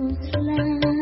Islam.